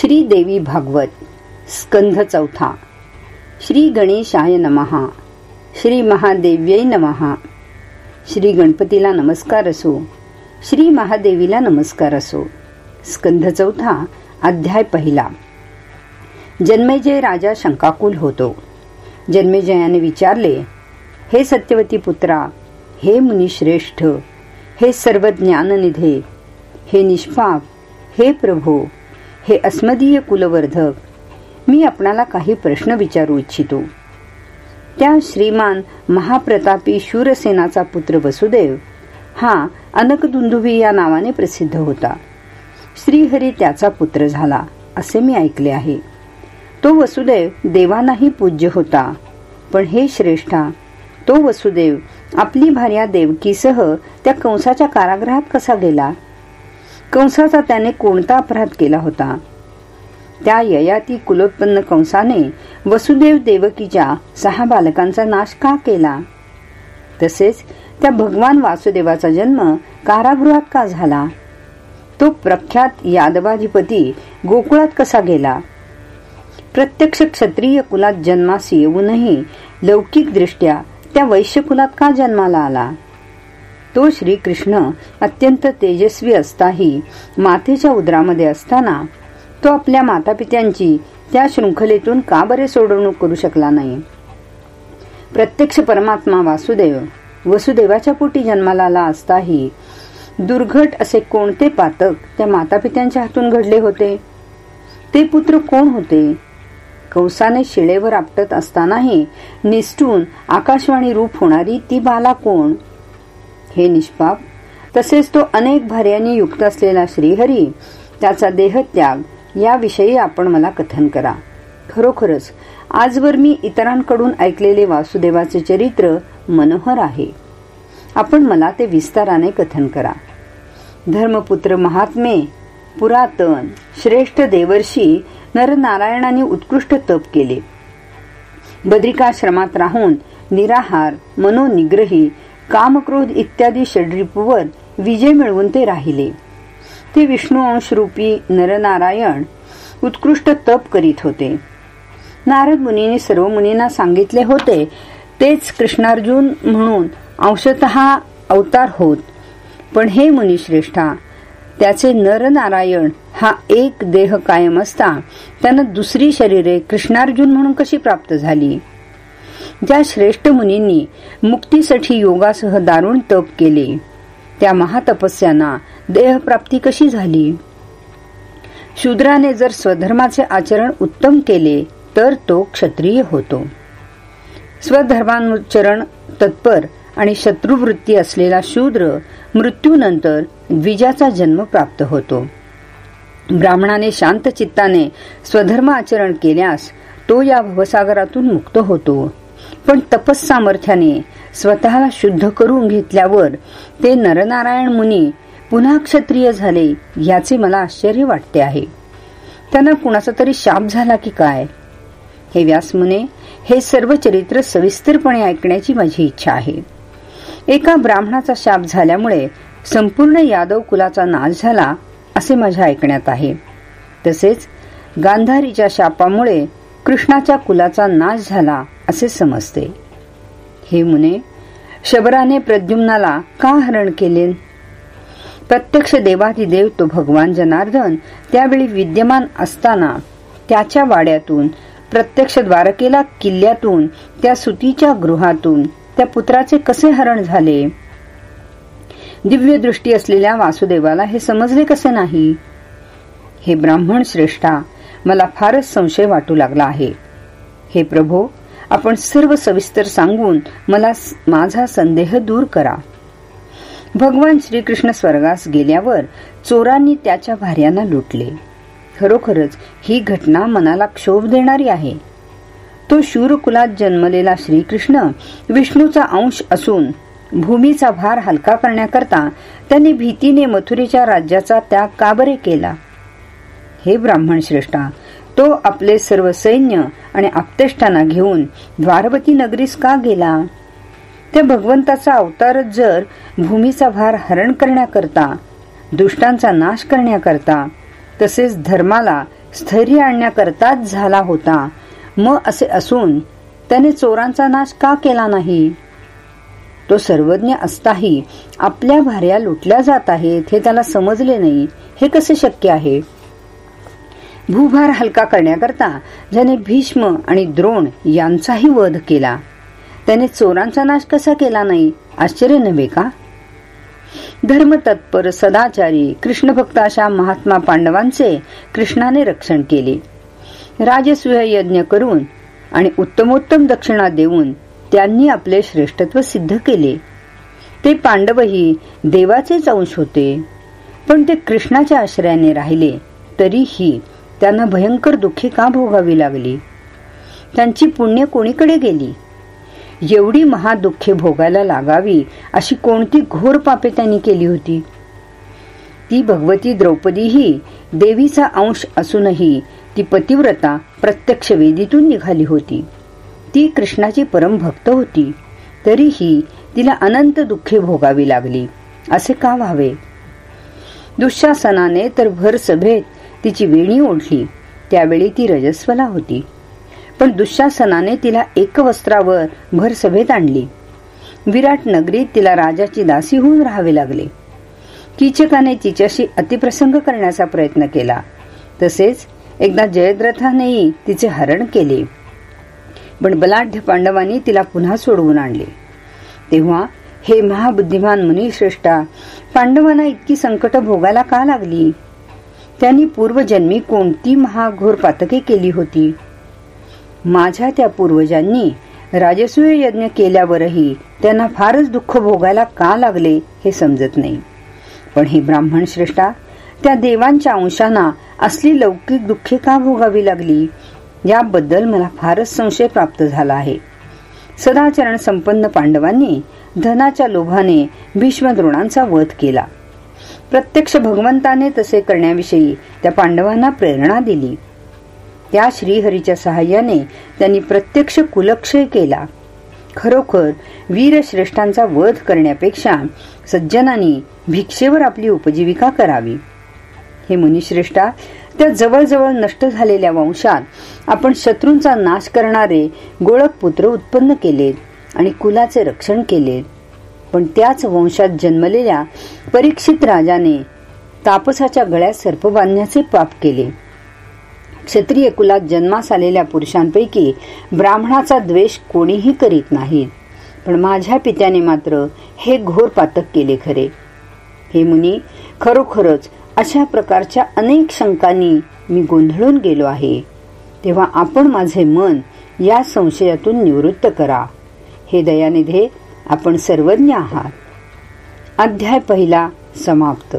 श्री देवी भागवत स्कंध चौथा. श्री गणेशाय नमहा श्री महादेव्यै नमहा श्री गणपतीला नमस्कार असो. श्री महादेवीला नमस्कार असो. स्कंध चौथा अध्याय पहिला. जन्मेजय राजा शंकाकुल होतो. जन्मेजयाने विचारले हे सत्यवती पुत्रा हे मुनिश्रेष्ठ हे सर्व ज्ञाननिधे हे निष्पाप हे प्रभो हे अस्मदीय कुलवर्धक मी आपणाला काही प्रश्न विचारू इच्छितो. त्या श्रीमान महाप्रतापी शूरसेनाचा पुत्र वसुदेव हा अनकदुंदुभी या नावाने प्रसिद्ध होता. श्रीहरी त्याचा पुत्र झाला असे मी ऐकले आहे. तो वसुदेव देवानाही पूज्य होता पण हे श्रेष्ठा तो वसुदेव आपली भार्या देवकीसह त्या कंसाच्या कारागृहात कसा गेला? कंसाचा त्याने कोणता अपराध केला होता? त्या ययाती कुलोत्पन्न कंसाने वसुदेव देवकीच्या सहा बालकांचा नाश का केला? तसेच त्या भगवान वासुदेवाचा जन्म कारागृहात का झाला? तो प्रख्यात यादवाधिपती गोकुळात कसा गेला? प्रत्यक्ष क्षत्रिय कुलात जन्मास येऊनही लौकिक दृष्ट्या त्या वैश्य कुलात का जन्माला आला? तो श्रीकृष्ण अत्यंत तेजस्वी असताही मातेच्या उदरामध्ये असताना तो आपल्या मातापित्यांची त्या शृंखलेतून का बरे सोडवणूक करू शकला नाही? प्रत्यक्ष परमात्मा वासुदेव वसुदेवाच्या पोटी जन्माला आला असताही दुर्घट असे कोणते पातक त्या मातापित्यांच्या हातून घडले होते? ते पुत्र कोण होते? कवसाने शिळेवर आपटत असतानाही निष्ठून आकाशवाणी रूप होणारी ती बाला कोण? हे निष्पाप. तसेच तो अनेक भार्यांनी युक्त असलेला श्रीहरी त्याचा देहत्याग याविषयी आपण मला कथन करा. खरोखरच आजवर मी इतरांकडून ऐकलेले वासुदेवाचे चरित्र मनोहर आहे. आपण मला ते विस्ताराने कथन करा. धर्मपुत्र महात्मे पुरातन श्रेष्ठ देवर्षी नरनारायणाने उत्कृष्ट तप केले. बद्रिकाश्रमात राहून निराहार मनोनिग्रही कामक्रोध इत्यादी षड्रिपूवर विजय मिळवून ते राहिले. ते विष्णू अंशरूपी नरनारायण उत्कृष्ट तप करीत होते. नारद मुनीने सर्व मुनींना सांगितले होते तेच कृष्णार्जुन म्हणून अंशत अवतार होत. पण हे मुनिश्रेष्ठा त्याचे नरनारायण हा एक देह कायम असता त्यांना दुसरी शरीरे कृष्णार्जुन म्हणून कशी प्राप्त झाली? ज्या श्रेष्ठ मुनींनी मुक्तीसाठी योगासह दारुण तप केले. त्या महातपस्यांना देहप्राप्ती कशी झाली? शूद्राने जर स्वधर्माचे आचरण उत्तम केले तर तो क्षत्रिय होतो. स्वधर्मानुचरण तत्पर आणि शत्रुवृत्ती असलेला शूद्र मृत्यूनंतर द्विजाचा जन्म प्राप्त होतो. ब्राह्मणाने शांत चित्ताने स्वधर्म आचरण केल्यास तो या भवसागरातून मुक्त होतो. पण तपस्सामर्थ्याने स्वतःला शुद्ध करून घेतल्यावर ते नरनारायण मुनी पुन्हा क्षत्रिय झाले याचे मला आश्चर्य वाटते आहे. त्यांना कुणाचा तरी शाप झाला की काय? हे व्यास मुने हे सर्व चरित्र सविस्तरपणे ऐकण्याची माझी इच्छा आहे. एका ब्राह्मणाचा शाप झाल्यामुळे संपूर्ण यादव कुलाचा नाश झाला असे माझ्या ऐकण्यात आहे. तसेच गांधारीच्या शापामुळे कृष्णाच्या कुलाचा नाश झाला असे समजते. हे मुने शबराने प्रद्युम्नाला का हरण केले? प्रत्यक्ष देवाधिदेव तो भगवान जनार्दन त्यावेळी विद्यमान असताना त्याच्या वाड्यातून प्रत्यक्ष द्वारकेला किल्ल्यातून त्या सुतीच्या गृहातून त्या पुत्राचे कसे हरण झाले? दिव्य दृष्टी असलेल्या वासुदेवाला हे समजले कसे नाही? हे ब्राह्मण श्रेष्ठा मला फारच संशय वाटू लागला आहे. हे प्रभो आपण सर्व सविस्तर सांगून मला माझा संदेह दूर करा. भगवान श्रीकृष्ण स्वर्गास गेल्यावर चोरांनी त्याच्या भार्यांना लुटले. खरोखरच ही घटना मनाला क्षोभ देणारी आहे. तो शूरकुलात जन्मलेला श्रीकृष्ण विष्णूचा अंश असून भूमीचा भार हलका करण्याकरता त्यांनी भीतीने मथुरेच्या राज्याचा त्याग का बरे केला? हे ब्राह्मण श्रेष्ठा तो आपले सर्व सैन्य आणि आपतेष्टांना घेऊन द्वारवती नगरीस का गेला? त्या भगवंताचा अवतारच जर भूमीचा भार हरण करण्याकरता दुष्टांचा नाश करण्याकरता तसेच धर्माला स्थैर्य आणण्याकरताच झाला होता मग असे असून त्याने चोरांचा नाश का केला नाही? तो सर्वज्ञ असताही आपल्या भार्या लुटल्या जात आहेत हे त्याला समजले नाही हे कसे शक्य आहे? भूभार हलका करण्याकरता ज्याने भीष्म आणि द्रोण यांचाही वध केला. त्याने चोरांचा नाश कसा केला नाही आश्चर्य नव्हे का? धर्मतत्पर सदाचारी कृष्णभक्त अशा महात्मा पांडवांचे कृष्णाने रक्षण केले. राजसूय यज्ञ करून आणि उत्तमोत्तम दक्षिणा देऊन त्यांनी आपले श्रेष्ठत्व सिद्ध केले. ते पांडवही देवाचेच अंश होते पण ते कृष्णाच्या आश्रयाने राहिले तरीही त्यांना भयंकर दुःखी का भोगावी लागली? त्यांची पुण्य कोणीकडे गेली? एवढी महादुःखे भोगायला लागावी अशी कोणती घोर पापे त्यांनी केली होती? ती भगवती द्रौपदीही देवीचा अंश असूनही ती पतिव्रता प्रत्यक्ष वेदीतून निघाली होती. ती कृष्णाची परम भक्त होती. तरीही तिला अनंत दुःखे भोगावी लागली. असे का व्हावे? दुःशासनाने तर भर सभेत तिची वेणी ओढली. त्यावेळी ती रजस्वला होती. पण दुःशासनाने तिला एक वस्त्रावर भर सभेत आणली. विराट नगरीत तिला राजाची दासी होऊन राहावे लागले. कीचकाने तिच्याशी अतिप्रसंग करण्याचा प्रयत्न केला. तसेच एकदा जयद्रथानेही तिचे हरण केले. पण बलाढ्य पांडवांनी तिला पुन्हा सोडवून आणले. तेव्हा हे महाबुद्धिमान मुनिश्रेष्ठा पांडवांना इतकी संकट भोगायला का लागली? त्यांनी पूर्वजन्मी कोणती महाघोर पातके केली होती? माझ्या त्या पूर्वजांनी राजसूय यज्ञ केल्यावरही त्यांना फारच दुःख भोगायला का लागले हे समजत नाही. पण हे ब्राह्मण श्रेष्ठा त्या देवांच्या अंशांना असली लौकिक दुःखे का भोगावी लागली? याबद्दल मला फारच संशय प्राप्त झाला आहे. सदाचरण संपन्न पांडवांनी धनाच्या लोभाने भीष्मद्रोणांचा वध केला. प्रत्यक्ष भगवंताने तसे करण्याविषयी त्या पांडवांना प्रेरणा दिली. त्या श्रीहरीच्या सहाय्याने त्यांनी प्रत्यक्ष कुलक्षय केला. खरोखर वीरश्रेष्ठांचा वध करण्यापेक्षा सज्जनांनी भिक्षेवर आपली उपजीविका करावी. हे मुनिश्रेष्ठा त्या जवळजवळ नष्ट झालेल्या वंशात आपण शत्रूंचा नाश करणारे गोळक पुत्र उत्पन्न केलेत आणि कुलाचे रक्षण केलेत. पण त्याच वंशात जन्मलेल्या परीक्षित राजाने तापसाच्या गळ्यात सर्प बांधण्याचे पाप केले. क्षत्रिय कुलात जन्मास आलेल्या पुरुषांपैकी ब्राह्मणाचा द्वेष कोणीही करीत नाहीत पण माझ्या पित्याने मात्र हे घोर पातक केले खरे. हे मुनी खरोखरच अशा प्रकारच्या अनेक शंकांनी मी गोंधळून गेलो आहे. तेव्हा आपण माझे मन या संशयातून निवृत्त करा. हे दयानिधे आपण सर्वज्ञ आहात. अध्याय पहिला समाप्त.